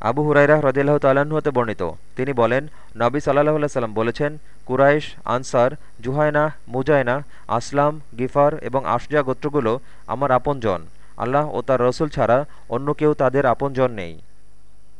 আবু হুরাইরা হ্রদিল্লাহ তাল্লাহ্ন হতে বর্ণিত। তিনি বলেন, নবী সাল্লাহ সাল্লাম বলেছেন, কুরাইশ, আনসার জুহায়না মুজায়না আসলাম, গিফার এবং আশজা গোত্রগুলো আমার আপন জন আল্লাহ ও তার রসুল ছাড়া অন্য কেউ তাদের আপন জন নেই।